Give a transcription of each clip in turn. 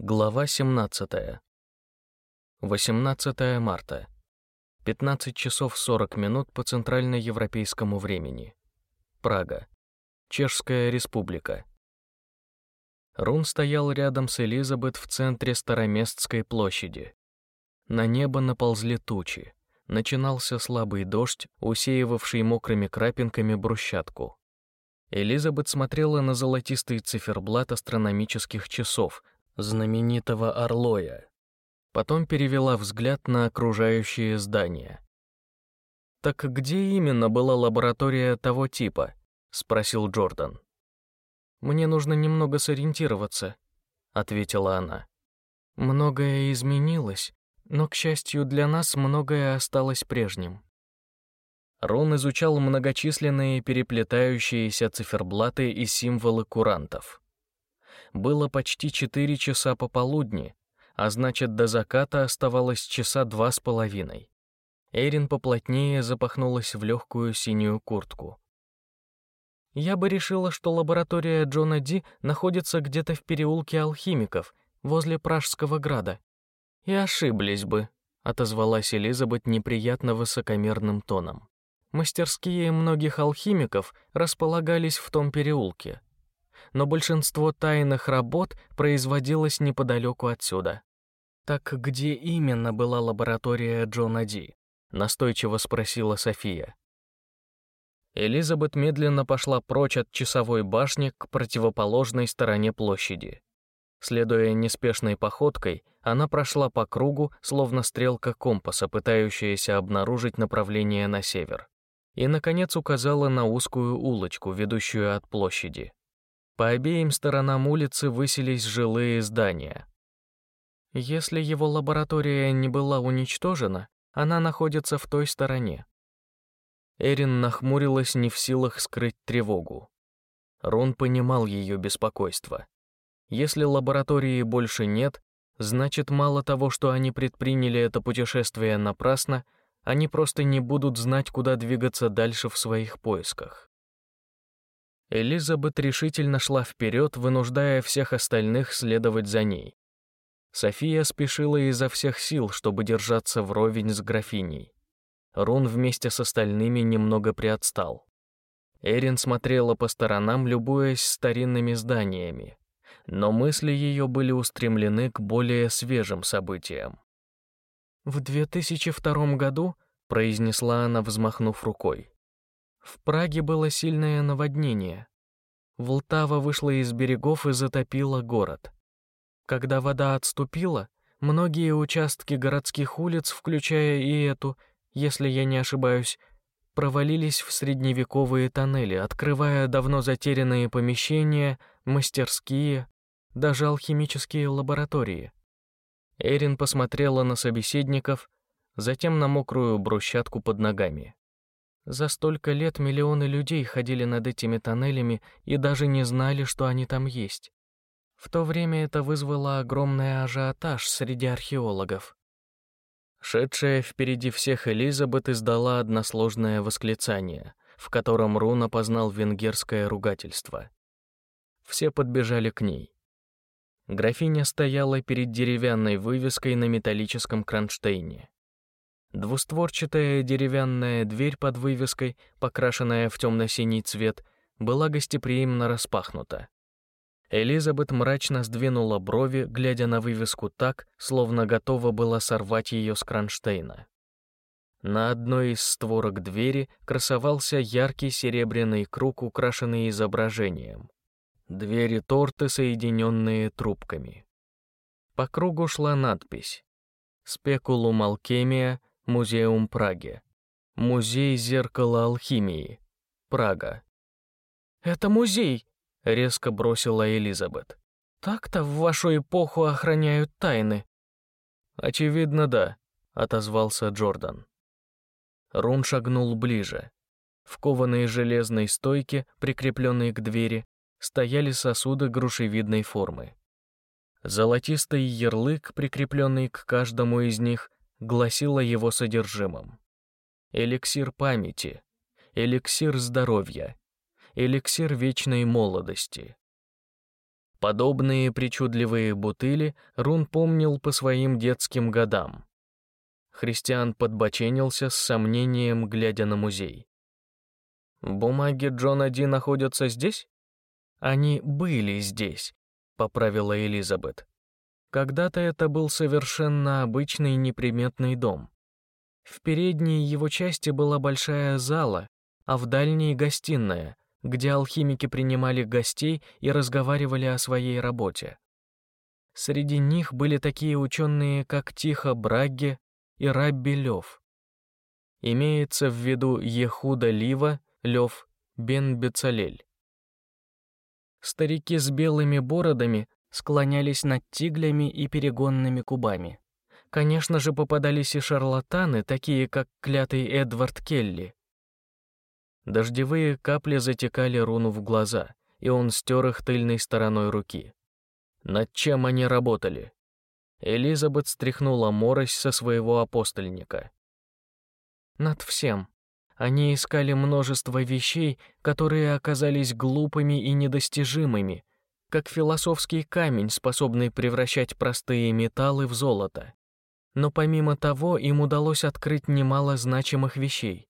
Глава 17. 18 марта. 15 часов 40 минут по центральноевропейскому времени. Прага. Чешская республика. Рун стоял рядом с Элизабет в центре Староместской площади. На небо наползли тучи. Начинался слабый дождь, усеивавший мокрыми крапинками брусчатку. Элизабет смотрела на золотистый циферблат астрономических часов, знаменитого Орлоя. Потом перевела взгляд на окружающие здания. «Так где именно была лаборатория того типа?» — спросил Джордан. «Мне нужно немного сориентироваться», — ответила она. «Многое изменилось, но, к счастью для нас, многое осталось прежним». Рон изучал многочисленные переплетающиеся циферблаты и символы курантов было почти четыре часа пополудни, а значит, до заката оставалось часа два с половиной. Эрин поплотнее запахнулась в легкую синюю куртку. Я бы решила, что лаборатория Джона Ди находится где-то в переулке алхимиков, возле Пражского града. И ошиблись бы, отозвалась Элизабет неприятно высокомерным тоном. Мастерские многих алхимиков располагались в том переулке но большинство тайных работ производилось неподалеку отсюда. «Так где именно была лаборатория Джона Ди?» — настойчиво спросила София. Элизабет медленно пошла прочь от часовой башни к противоположной стороне площади. Следуя неспешной походкой, она прошла по кругу, словно стрелка компаса, пытающаяся обнаружить направление на север, и, наконец, указала на узкую улочку, ведущую от площади. По обеим сторонам улицы высились жилые здания. Если его лаборатория не была уничтожена, она находится в той стороне. Эрин нахмурилась не в силах скрыть тревогу. Рон понимал ее беспокойство. Если лаборатории больше нет, значит мало того, что они предприняли это путешествие напрасно, они просто не будут знать, куда двигаться дальше в своих поисках. Элизабет решительно шла вперед, вынуждая всех остальных следовать за ней. София спешила изо всех сил, чтобы держаться вровень с графиней. Рун вместе с остальными немного приотстал. Эрин смотрела по сторонам, любуясь старинными зданиями, но мысли ее были устремлены к более свежим событиям. «В 2002 году», — произнесла она, взмахнув рукой, в Праге было сильное наводнение. Волтава вышла из берегов и затопила город. Когда вода отступила, многие участки городских улиц, включая и эту, если я не ошибаюсь, провалились в средневековые тоннели, открывая давно затерянные помещения, мастерские, даже алхимические лаборатории. Эрин посмотрела на собеседников, затем на мокрую брусчатку под ногами. За столько лет миллионы людей ходили над этими тоннелями и даже не знали, что они там есть. В то время это вызвало огромный ажиотаж среди археологов. Шедшая впереди всех Элизабет издала односложное восклицание, в котором Рун опознал венгерское ругательство. Все подбежали к ней. Графиня стояла перед деревянной вывеской на металлическом кронштейне. Двустворчатая деревянная дверь под вывеской, покрашенная в темно-синий цвет, была гостеприимно распахнута. Элизабет мрачно сдвинула брови, глядя на вывеску так, словно готова была сорвать ее с кронштейна. На одной из створок двери красовался яркий серебряный круг, украшенный изображением. Двери торты, соединенные трубками. По кругу шла надпись «Спекулум алхимия Музеум Праги. Музей зеркала алхимии. Прага. «Это музей!» — резко бросила Элизабет. «Так-то в вашу эпоху охраняют тайны». «Очевидно, да», — отозвался Джордан. Рун шагнул ближе. В кованой железной стойке, прикрепленной к двери, стояли сосуды грушевидной формы. Золотистый ярлык, прикрепленный к каждому из них, гласило его содержимым. Эликсир памяти, эликсир здоровья, эликсир вечной молодости. Подобные причудливые бутыли Рун помнил по своим детским годам. Христиан подбоченился с сомнением, глядя на музей. «Бумаги Джона Ди находятся здесь?» «Они были здесь», — поправила Элизабет. «Когда-то это был совершенно обычный неприметный дом. В передней его части была большая зала, а в дальней — гостиная, где алхимики принимали гостей и разговаривали о своей работе. Среди них были такие ученые, как Тихо Брагге и Рабби Лев. Имеется в виду Ехуда Лива, Лев, Бен Бецалель. Старики с белыми бородами склонялись над тиглями и перегонными кубами. Конечно же, попадались и шарлатаны, такие как клятый Эдвард Келли, Дождевые капли затекали руну в глаза, и он стер их тыльной стороной руки. Над чем они работали? Элизабет стряхнула морось со своего апостольника. Над всем. Они искали множество вещей, которые оказались глупыми и недостижимыми, как философский камень, способный превращать простые металлы в золото. Но помимо того, им удалось открыть немало значимых вещей.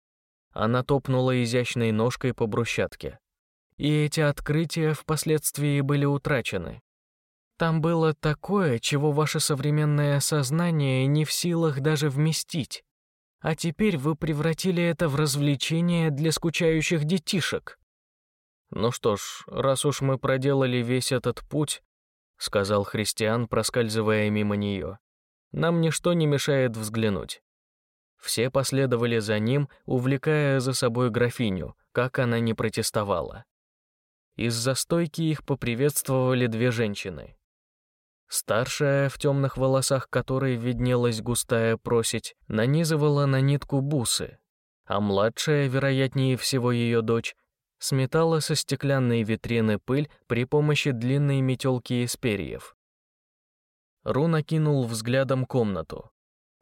Она топнула изящной ножкой по брусчатке. И эти открытия впоследствии были утрачены. Там было такое, чего ваше современное сознание не в силах даже вместить. А теперь вы превратили это в развлечение для скучающих детишек. Ну что ж, раз уж мы проделали весь этот путь, сказал Христиан, проскальзывая мимо нее, нам ничто не мешает взглянуть. Все последовали за ним, увлекая за собой графиню, как она не протестовала. Из-за стойки их поприветствовали две женщины. Старшая, в темных волосах которой виднелась густая просить, нанизывала на нитку бусы, а младшая, вероятнее всего ее дочь, сметала со стеклянной витрины пыль при помощи длинной метелки из перьев. Ру накинул взглядом комнату.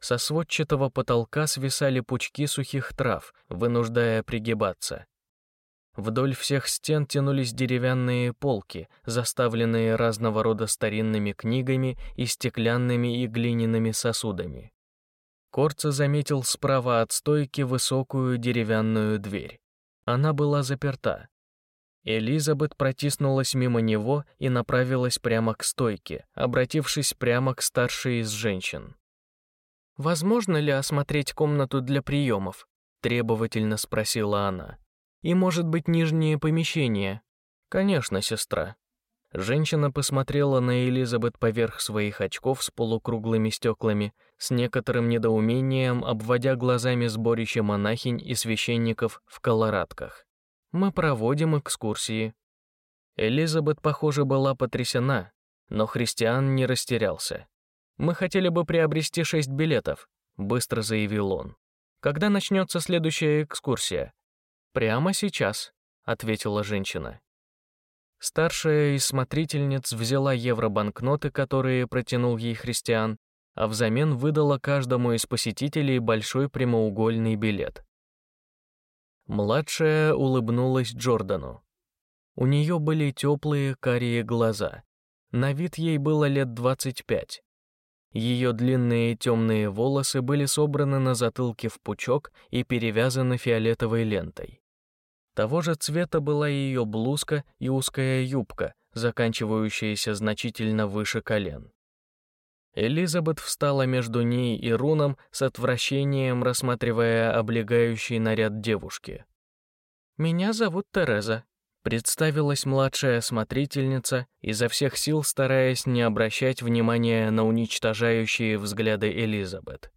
Со сводчатого потолка свисали пучки сухих трав, вынуждая пригибаться. Вдоль всех стен тянулись деревянные полки, заставленные разного рода старинными книгами и стеклянными и глиняными сосудами. Корца заметил справа от стойки высокую деревянную дверь. Она была заперта. Элизабет протиснулась мимо него и направилась прямо к стойке, обратившись прямо к старшей из женщин. «Возможно ли осмотреть комнату для приемов?» — требовательно спросила она. «И, может быть, нижнее помещение?» «Конечно, сестра». Женщина посмотрела на Элизабет поверх своих очков с полукруглыми стеклами, с некоторым недоумением обводя глазами сборище монахинь и священников в колорадках. «Мы проводим экскурсии». Элизабет, похоже, была потрясена, но христиан не растерялся. «Мы хотели бы приобрести шесть билетов», — быстро заявил он. «Когда начнется следующая экскурсия?» «Прямо сейчас», — ответила женщина. Старшая из смотрительниц взяла евробанкноты, которые протянул ей христиан, а взамен выдала каждому из посетителей большой прямоугольный билет. Младшая улыбнулась Джордану. У нее были теплые карие глаза. На вид ей было лет двадцать пять. Ее длинные темные волосы были собраны на затылке в пучок и перевязаны фиолетовой лентой. Того же цвета была ее блузка и узкая юбка, заканчивающаяся значительно выше колен. Элизабет встала между ней и Руном с отвращением, рассматривая облегающий наряд девушки. «Меня зовут Тереза», Представилась младшая смотрительница, изо всех сил стараясь не обращать внимания на уничтожающие взгляды Элизабет.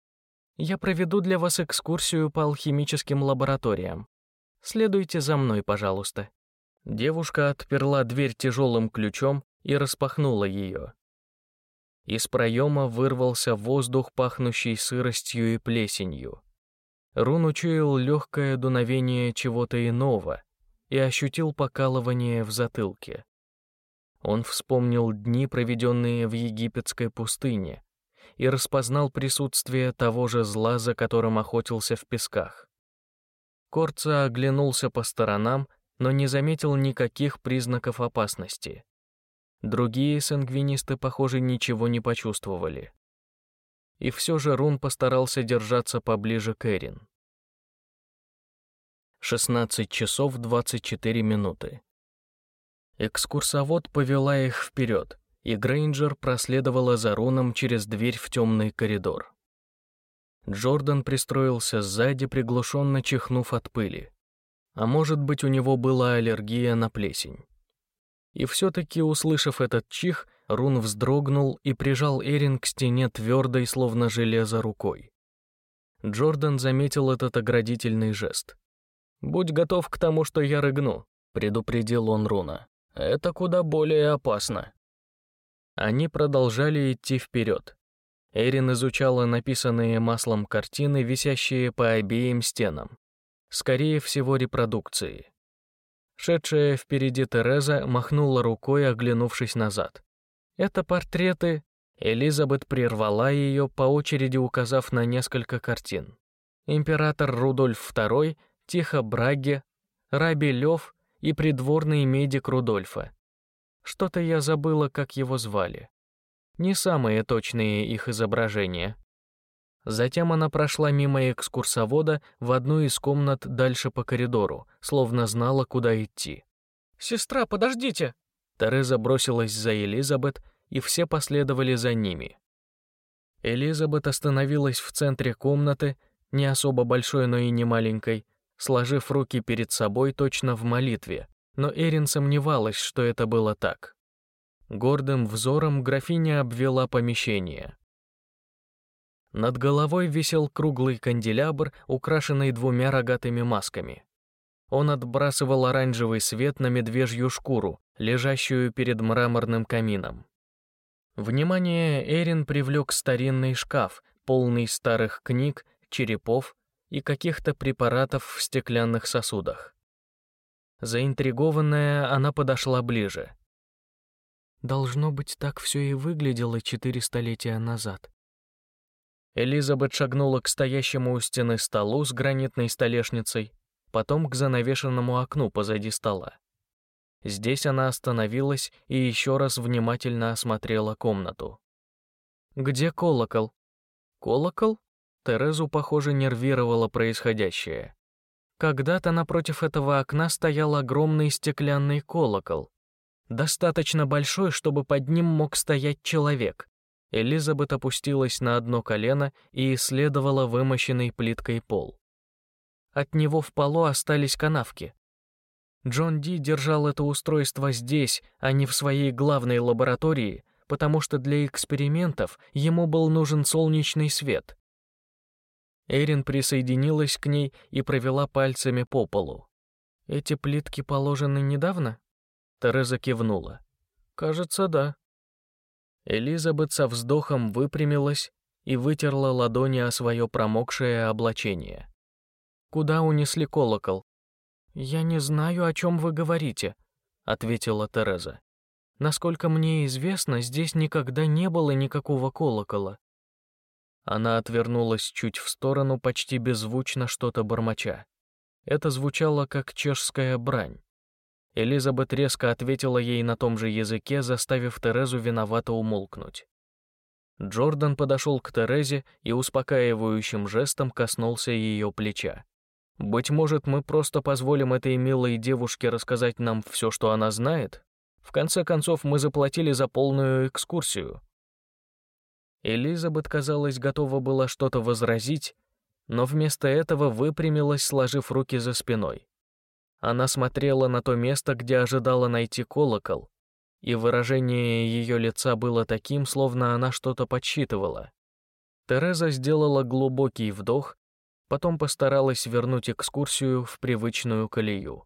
«Я проведу для вас экскурсию по алхимическим лабораториям. Следуйте за мной, пожалуйста». Девушка отперла дверь тяжелым ключом и распахнула ее. Из проема вырвался воздух, пахнущий сыростью и плесенью. Рун учуял легкое дуновение чего-то иного — и ощутил покалывание в затылке. Он вспомнил дни, проведенные в египетской пустыне, и распознал присутствие того же зла, за которым охотился в песках. Корца оглянулся по сторонам, но не заметил никаких признаков опасности. Другие сангвинисты, похоже, ничего не почувствовали. И все же Рун постарался держаться поближе к Эрин. 16 часов 24 минуты. Экскурсовод повела их вперед, и Грейнджер проследовала за Руном через дверь в темный коридор. Джордан пристроился сзади, приглушенно чихнув от пыли. А может быть, у него была аллергия на плесень. И все-таки, услышав этот чих, Рун вздрогнул и прижал Эрин к стене твердой, словно железо, рукой. Джордан заметил этот оградительный жест. «Будь готов к тому, что я рыгну», — предупредил он Руна. «Это куда более опасно». Они продолжали идти вперед. Эрин изучала написанные маслом картины, висящие по обеим стенам. Скорее всего, репродукции. Шедшая впереди Тереза махнула рукой, оглянувшись назад. «Это портреты...» Элизабет прервала ее, по очереди указав на несколько картин. Император Рудольф II, Тихо Браге, Раби Лев и придворный медик Рудольфа. Что-то я забыла, как его звали не самые точные их изображения. Затем она прошла мимо экскурсовода в одну из комнат дальше по коридору, словно знала, куда идти. «Сестра, подождите!» Тереза бросилась за Элизабет, и все последовали за ними. Элизабет остановилась в центре комнаты, не особо большой, но и не маленькой, сложив руки перед собой точно в молитве, но Эрин сомневалась, что это было так. Гордым взором графиня обвела помещение. Над головой висел круглый канделябр, украшенный двумя рогатыми масками. Он отбрасывал оранжевый свет на медвежью шкуру, лежащую перед мраморным камином. Внимание Эрин привлек старинный шкаф, полный старых книг, черепов и каких-то препаратов в стеклянных сосудах. Заинтригованная, она подошла ближе. Должно быть, так все и выглядело четыре столетия назад. Элизабет шагнула к стоящему у стены столу с гранитной столешницей, потом к занавешенному окну позади стола. Здесь она остановилась и еще раз внимательно осмотрела комнату. «Где колокол?» «Колокол?» Терезу, похоже, нервировало происходящее. Когда-то напротив этого окна стоял огромный стеклянный колокол, достаточно большой, чтобы под ним мог стоять человек. Элизабет опустилась на одно колено и исследовала вымощенный плиткой пол. От него в полу остались канавки. Джон Ди держал это устройство здесь, а не в своей главной лаборатории, потому что для экспериментов ему был нужен солнечный свет. Эрин присоединилась к ней и провела пальцами по полу. «Эти плитки положены недавно?» Тереза кивнула. «Кажется, да». Элизабет со вздохом выпрямилась и вытерла ладони о свое промокшее облачение. «Куда унесли колокол?» «Я не знаю, о чем вы говорите», — ответила Тереза. «Насколько мне известно, здесь никогда не было никакого колокола». Она отвернулась чуть в сторону, почти беззвучно что-то бормоча. Это звучало как чешская брань. Элизабет резко ответила ей на том же языке, заставив Терезу виновато умолкнуть. Джордан подошел к Терезе и успокаивающим жестом коснулся ее плеча. «Быть может, мы просто позволим этой милой девушке рассказать нам все, что она знает? В конце концов, мы заплатили за полную экскурсию». Элизабет, казалось, готова была что-то возразить, но вместо этого выпрямилась, сложив руки за спиной. Она смотрела на то место, где ожидала найти колокол, и выражение ее лица было таким, словно она что-то подсчитывала. Тереза сделала глубокий вдох, потом постаралась вернуть экскурсию в привычную колею.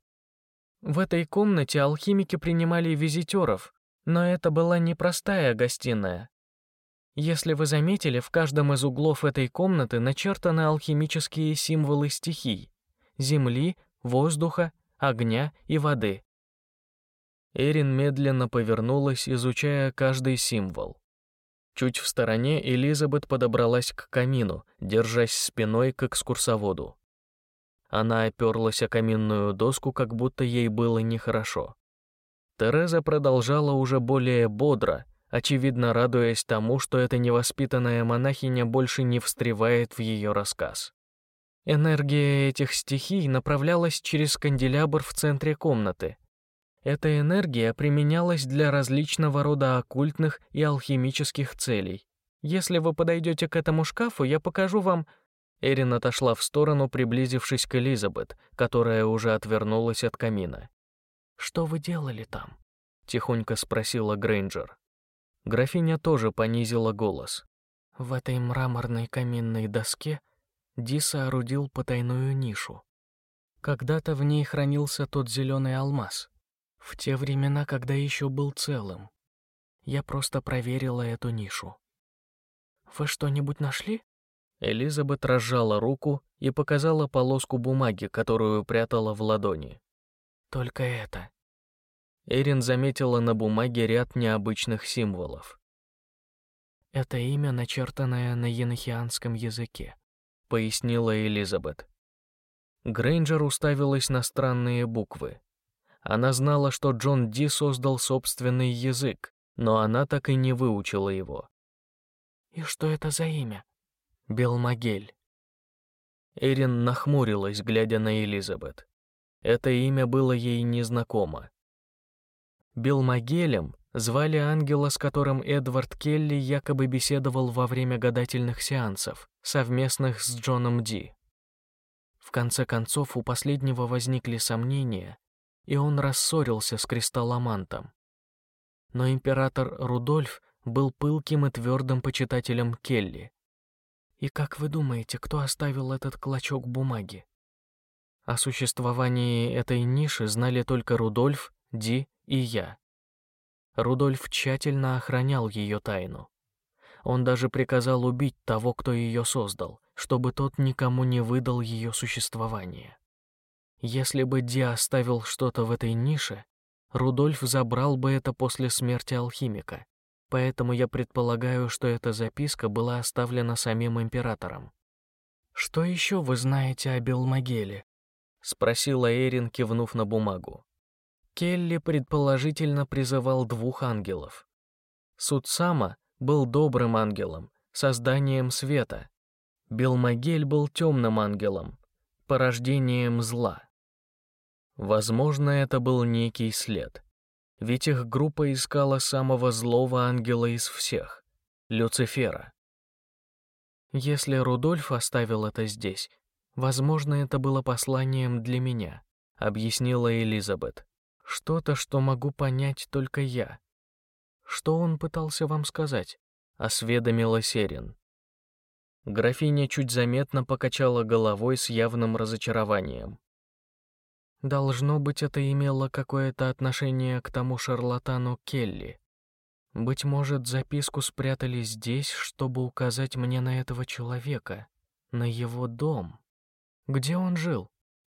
В этой комнате алхимики принимали визитеров, но это была непростая гостиная. Если вы заметили, в каждом из углов этой комнаты начертаны алхимические символы стихий — земли, воздуха, огня и воды. Эрин медленно повернулась, изучая каждый символ. Чуть в стороне Элизабет подобралась к камину, держась спиной к экскурсоводу. Она оперлась о каминную доску, как будто ей было нехорошо. Тереза продолжала уже более бодро, очевидно радуясь тому, что эта невоспитанная монахиня больше не встревает в ее рассказ. Энергия этих стихий направлялась через канделябр в центре комнаты. Эта энергия применялась для различного рода оккультных и алхимических целей. Если вы подойдете к этому шкафу, я покажу вам... Эрин отошла в сторону, приблизившись к Элизабет, которая уже отвернулась от камина. «Что вы делали там?» — тихонько спросила Грейнджер. Графиня тоже понизила голос. «В этой мраморной каминной доске Ди соорудил потайную нишу. Когда-то в ней хранился тот зеленый алмаз. В те времена, когда еще был целым. Я просто проверила эту нишу. Вы что-нибудь нашли? Элизабет разжала руку и показала полоску бумаги, которую прятала в ладони. Только это. Эрин заметила на бумаге ряд необычных символов. Это имя, начертанное на енохианском языке пояснила Элизабет. Грейнджер уставилась на странные буквы. Она знала, что Джон Ди создал собственный язык, но она так и не выучила его. «И что это за имя?» «Белмагель». Эрин нахмурилась, глядя на Элизабет. Это имя было ей незнакомо. Белмагелем звали ангела, с которым Эдвард Келли якобы беседовал во время гадательных сеансов, совместных с Джоном Ди. В конце концов, у последнего возникли сомнения, и он рассорился с Кристалломантом. Но император Рудольф был пылким и твердым почитателем Келли. И как вы думаете, кто оставил этот клочок бумаги? О существовании этой ниши знали только Рудольф, Ди и я. Рудольф тщательно охранял ее тайну. Он даже приказал убить того, кто ее создал, чтобы тот никому не выдал ее существование. Если бы Ди оставил что-то в этой нише, Рудольф забрал бы это после смерти алхимика, поэтому я предполагаю, что эта записка была оставлена самим императором. «Что еще вы знаете о Белмагеле?» — спросила Эрин, кивнув на бумагу. Келли предположительно призывал двух ангелов. Судсама был добрым ангелом, созданием света. Белмагель был темным ангелом, порождением зла. Возможно, это был некий след. Ведь их группа искала самого злого ангела из всех — Люцифера. Если Рудольф оставил это здесь, возможно, это было посланием для меня, объяснила Элизабет. Что-то, что могу понять только я. Что он пытался вам сказать? Осведомила Серин. Графиня чуть заметно покачала головой с явным разочарованием. Должно быть, это имело какое-то отношение к тому шарлатану Келли. Быть может, записку спрятали здесь, чтобы указать мне на этого человека, на его дом. Где он жил?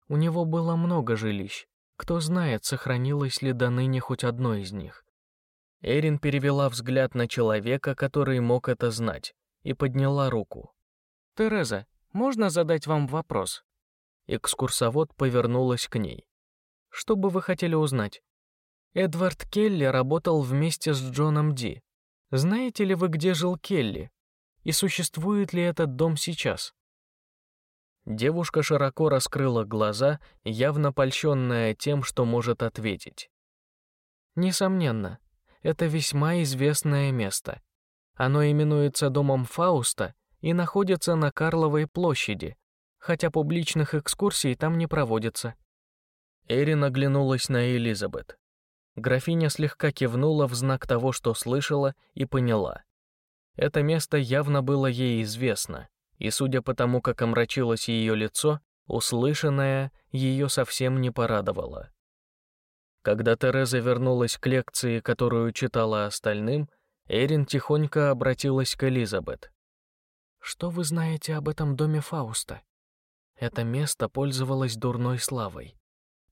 У него было много жилищ, кто знает, сохранилось ли до ныне хоть одно из них. Эрин перевела взгляд на человека, который мог это знать, и подняла руку. «Тереза, можно задать вам вопрос?» Экскурсовод повернулась к ней. «Что бы вы хотели узнать?» «Эдвард Келли работал вместе с Джоном Ди. Знаете ли вы, где жил Келли? И существует ли этот дом сейчас?» Девушка широко раскрыла глаза, явно польщенная тем, что может ответить. Несомненно, это весьма известное место. Оно именуется домом Фауста и находится на Карловой площади, хотя публичных экскурсий там не проводится. Эрин оглянулась на Элизабет. Графиня слегка кивнула в знак того, что слышала, и поняла. Это место явно было ей известно, и судя по тому, как омрачилось ее лицо, услышанное ее совсем не порадовало. Когда Тереза вернулась к лекции, которую читала остальным, Эрин тихонько обратилась к Элизабет. «Что вы знаете об этом доме Фауста?» Это место пользовалось дурной славой.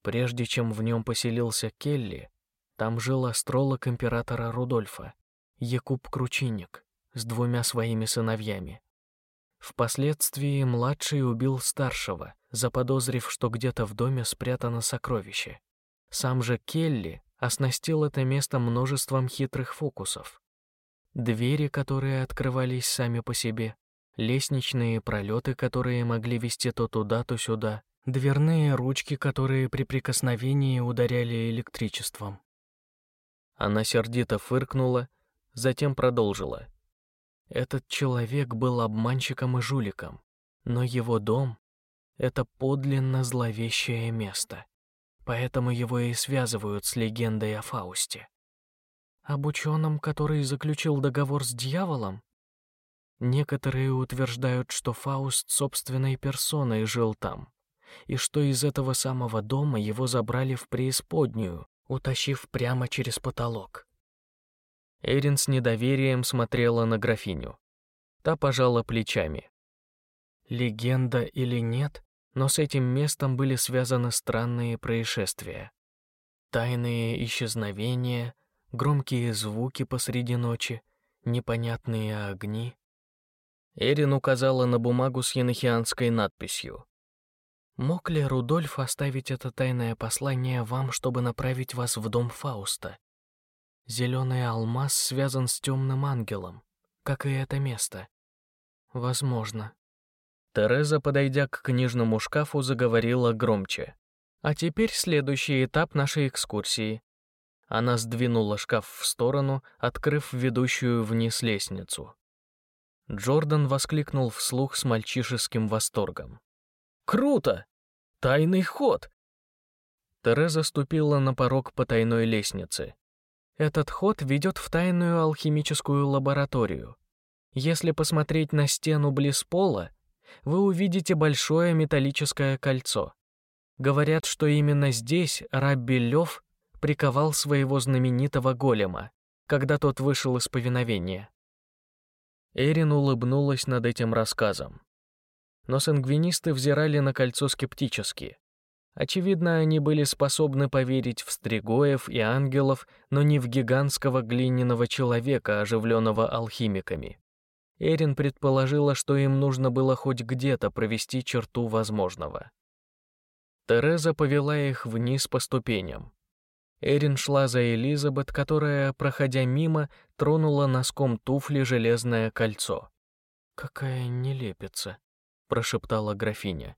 Прежде чем в нем поселился Келли, там жил астролог императора Рудольфа, Якуб Кручинник, с двумя своими сыновьями. Впоследствии младший убил старшего, заподозрив, что где-то в доме спрятано сокровище. Сам же Келли оснастил это место множеством хитрых фокусов. Двери, которые открывались сами по себе, лестничные пролеты, которые могли вести то туда, то сюда, дверные ручки, которые при прикосновении ударяли электричеством. Она сердито фыркнула, затем продолжила. Этот человек был обманщиком и жуликом, но его дом — это подлинно зловещее место, поэтому его и связывают с легендой о Фаусте. Об ученом, который заключил договор с дьяволом? Некоторые утверждают, что Фауст собственной персоной жил там, и что из этого самого дома его забрали в преисподнюю, утащив прямо через потолок. Эрин с недоверием смотрела на графиню. Та пожала плечами. Легенда или нет, но с этим местом были связаны странные происшествия. Тайные исчезновения, громкие звуки посреди ночи, непонятные огни. Эрин указала на бумагу с енохианской надписью. «Мог ли Рудольф оставить это тайное послание вам, чтобы направить вас в дом Фауста? Зеленый алмаз связан с темным ангелом, как и это место. Возможно». Тереза, подойдя к книжному шкафу, заговорила громче. «А теперь следующий этап нашей экскурсии. Она сдвинула шкаф в сторону, открыв ведущую вниз лестницу. Джордан воскликнул вслух с мальчишеским восторгом. «Круто! Тайный ход!» Тереза ступила на порог потайной лестницы. Этот ход ведет в тайную алхимическую лабораторию. Если посмотреть на стену близ пола, вы увидите большое металлическое кольцо. Говорят, что именно здесь Рабби Лев приковал своего знаменитого голема, когда тот вышел из повиновения. Эрин улыбнулась над этим рассказом. Но сангвинисты взирали на кольцо скептически. Очевидно, они были способны поверить в стригоев и ангелов, но не в гигантского глиняного человека, оживленного алхимиками. Эрин предположила, что им нужно было хоть где-то провести черту возможного. Тереза повела их вниз по ступеням. Эрин шла за Элизабет, которая, проходя мимо, тронула носком туфли железное кольцо. «Какая нелепица», — прошептала графиня.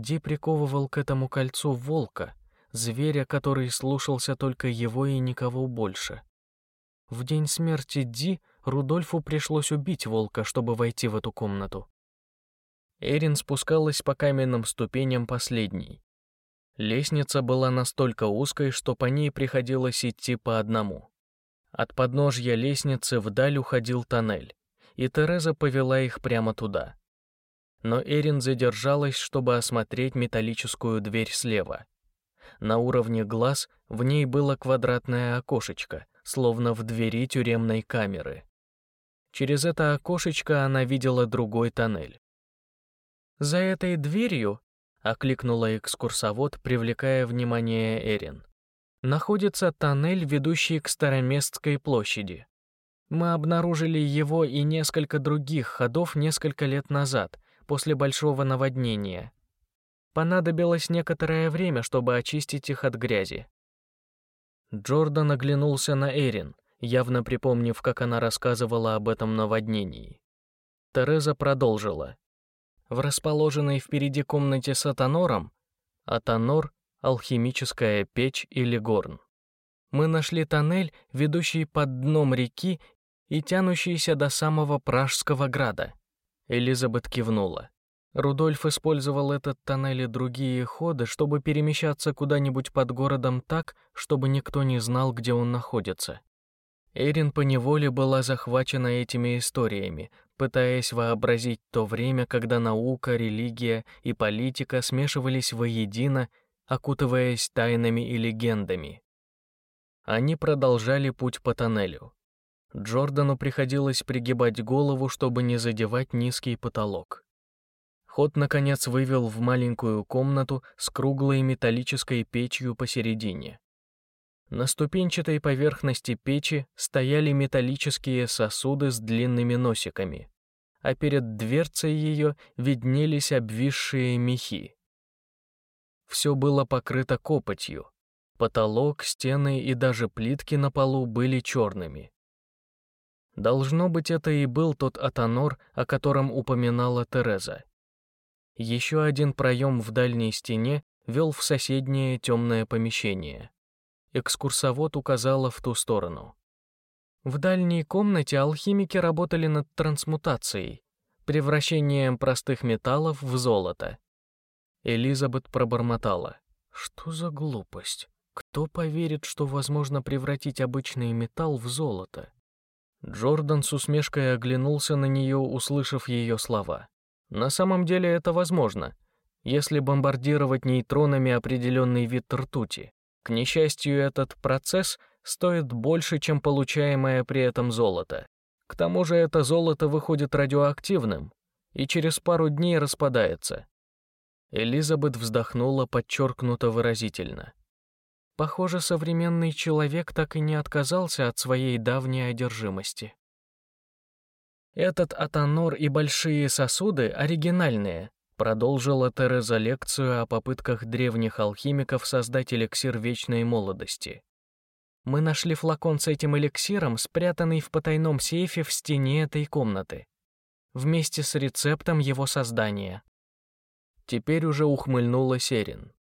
Ди приковывал к этому кольцу волка, зверя, который слушался только его и никого больше. В день смерти Ди Рудольфу пришлось убить волка, чтобы войти в эту комнату. Эрин спускалась по каменным ступеням последней. Лестница была настолько узкой, что по ней приходилось идти по одному. От подножья лестницы вдаль уходил тоннель, и Тереза повела их прямо туда. Но Эрин задержалась, чтобы осмотреть металлическую дверь слева. На уровне глаз в ней было квадратное окошечко, словно в двери тюремной камеры. Через это окошечко она видела другой тоннель. За этой дверью окликнула экскурсовод, привлекая внимание Эрин. Находится тоннель, ведущий к Староместской площади. Мы обнаружили его и несколько других ходов несколько лет назад, после большого наводнения. Понадобилось некоторое время, чтобы очистить их от грязи. Джордан оглянулся на Эрин, явно припомнив, как она рассказывала об этом наводнении. Тереза продолжила в расположенной впереди комнате с атонором, атонор — алхимическая печь или горн. Мы нашли тоннель, ведущий под дном реки и тянущийся до самого Пражского града. Элизабет кивнула. Рудольф использовал этот тоннель и другие ходы, чтобы перемещаться куда-нибудь под городом так, чтобы никто не знал, где он находится. Эрин поневоле была захвачена этими историями, пытаясь вообразить то время, когда наука, религия и политика смешивались воедино, окутываясь тайнами и легендами. Они продолжали путь по тоннелю. Джордану приходилось пригибать голову, чтобы не задевать низкий потолок. Ход, наконец, вывел в маленькую комнату с круглой металлической печью посередине. На ступенчатой поверхности печи стояли металлические сосуды с длинными носиками, а перед дверцей ее виднелись обвисшие мехи. Все было покрыто копотью, Потолок, стены и даже плитки на полу были черными. Должно быть, это и был тот Атонор, о котором упоминала Тереза. Еще один проем в дальней стене вел в соседнее темное помещение. Экскурсовод указала в ту сторону. В дальней комнате алхимики работали над трансмутацией, превращением простых металлов в золото. Элизабет пробормотала. «Что за глупость? Кто поверит, что возможно превратить обычный металл в золото?» Джордан с усмешкой оглянулся на нее, услышав ее слова. На самом деле это возможно, если бомбардировать нейтронами определенный вид ртути. К несчастью, этот процесс стоит больше, чем получаемое при этом золото. К тому же это золото выходит радиоактивным и через пару дней распадается. Элизабет вздохнула подчеркнуто выразительно. Похоже, современный человек так и не отказался от своей давней одержимости. Этот атонор и большие сосуды оригинальные, продолжила Тереза лекцию о попытках древних алхимиков создать эликсир вечной молодости. Мы нашли флакон с этим эликсиром, спрятанный в потайном сейфе в стене этой комнаты, вместе с рецептом его создания. Теперь уже ухмыльнулась Эрин.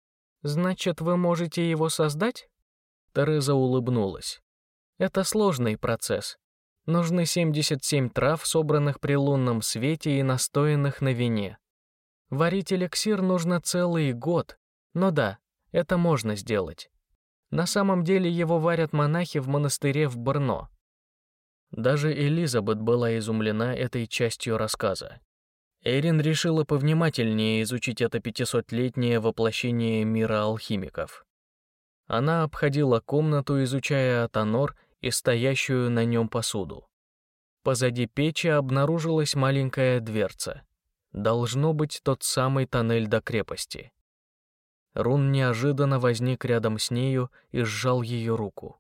Значит, вы можете его создать? Тереза улыбнулась. Это сложный процесс. Нужны 77 трав, собранных при лунном свете и настоянных на вине. Варить эликсир нужно целый год, но да, это можно сделать. На самом деле его варят монахи в монастыре в Брно. Даже Элизабет была изумлена этой частью рассказа. Эрин решила повнимательнее изучить это пятисотлетнее воплощение мира алхимиков. Она обходила комнату, изучая атонор и стоящую на нем посуду. Позади печи обнаружилась маленькая дверца. Должно быть тот самый тоннель до крепости. Рун неожиданно возник рядом с нею и сжал ее руку.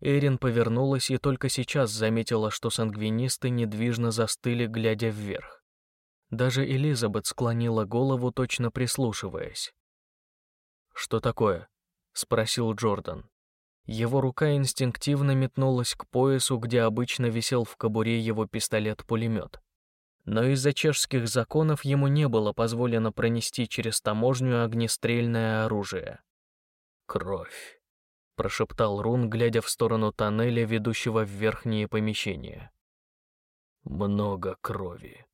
Эрин повернулась и только сейчас заметила, что сангвинисты недвижно застыли, глядя вверх. Даже Элизабет склонила голову, точно прислушиваясь. «Что такое?» — спросил Джордан. Его рука инстинктивно метнулась к поясу, где обычно висел в кобуре его пистолет-пулемет. Но из-за чешских законов ему не было позволено пронести через таможню огнестрельное оружие. «Кровь», — прошептал Рун, глядя в сторону тоннеля, ведущего в верхние помещения. «Много крови».